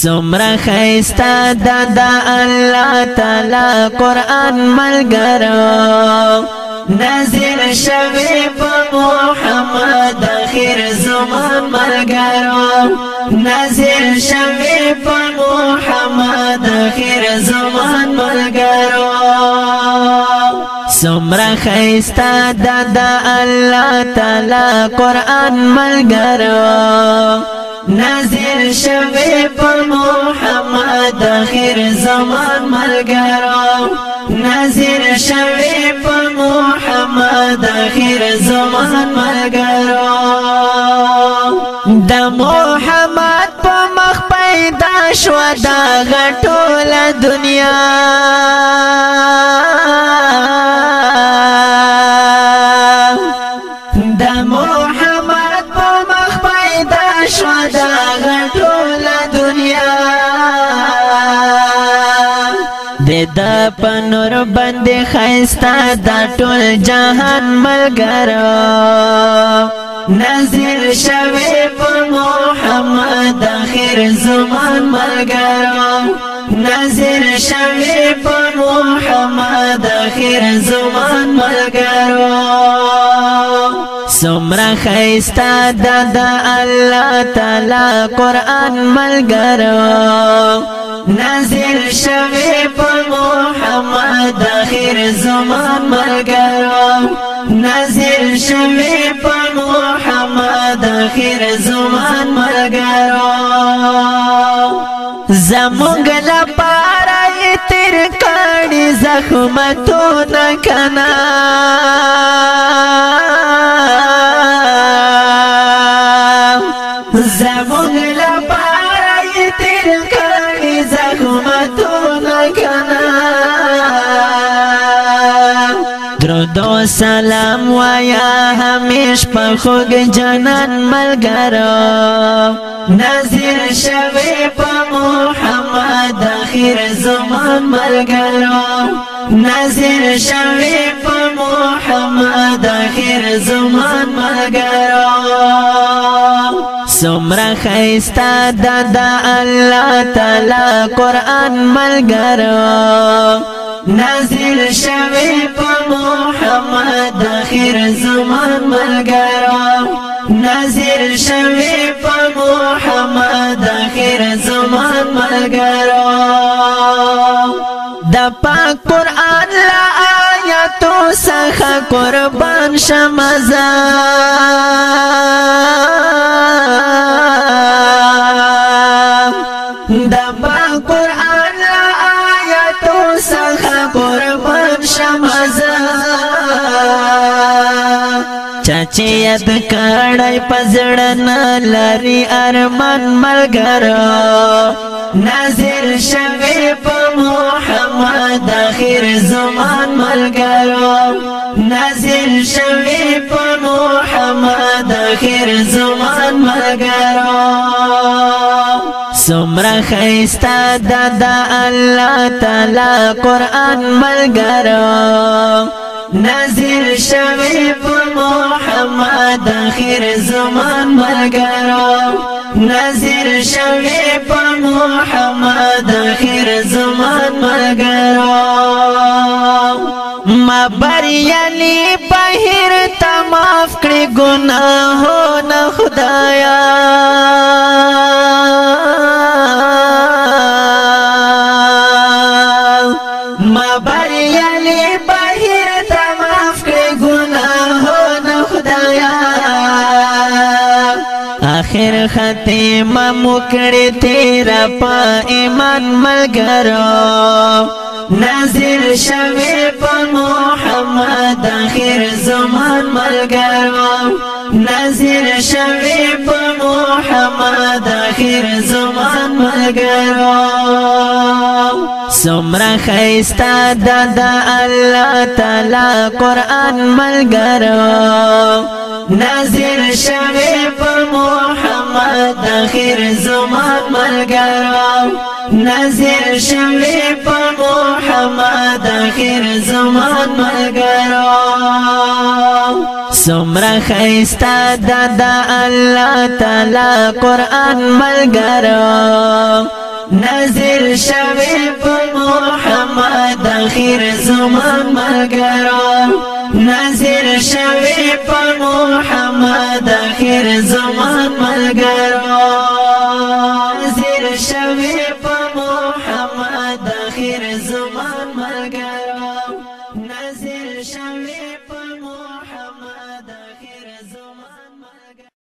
سمرا خیستا دا اللہ تعالی قرآن ملگرو نازل شوی محمد آخر زمان ملګرو نازل شوی محمد آخر زمان ملګرو سمرا خیستا دا الله تعالی قرآن ملګرو نازل شوی په محمد اخر زمان ملګرو. نازل شوی په محمد اخر زمان ملګرو. د محمد په مخ پیدا شو دا غټول دنیا د پنور باندې خيستا د ټول جهان ملګرو. نازل شوی په محمد اخر زمان ملګرو. نازل شوی په محمد اخر زمان ملګرو سمرا خیستا دادا اللہ تعالی قرآن ملگرو نازل شوی پا محمد آخر زمان ملگرو نازل شوی پا محمد آخر زمان ملگرو زمونگ لپارائی تیر کانی زخمتو نکنا درود سلام وایا همیش په خوګ جنان ملګرو. نازل شوی په زمان ملګرو نازل په محمد آخر زمان ملګرو سمرا خیستا دا دا الله تعالی قرآن ملګرو نازل په محمد آخر زمان ملګرو نازل شوی محمد آخر زمان ملګرو دا پاک قرآن لا آیاتو سخه قربان شمزا. دا پاک قرآن لا آیاتو سخه قربان شمزا. چاچی یاد کړای پزړن لری ارمان ملګرو نظر شوی په موه اخر زمان ملګرو نازل شوی په محمد اخر زمان ملګرو سمرا خیستا دا دا الله تعالی قرآن ملګرو نازل شوی په محمد اخر زمان ملګرو نازل شوی په محمد خیر زمان مرگرا ما بریالی بحر تماف کری گناہو نا خدایا آخر ختم مکړی تیرا په ایمان ملګرو. نازل شوی په محمد آخر زمان ملګرو. نازل شوی په محمد آخر زمان ملګرو. سمرا خیستا دا دا الله تعالی قرآن ملګرو. نازل شوی اخر زمان ملګرو نازل شوی په محمد اخر زمان ملګرو سمرا خیستا دا دا الله تعالی قرآن ملګرو نازل شوی په محمد اخیر زمان ملګرو نازل شوی په محمد اخیر زمان ملګرو اخر زمان مرګر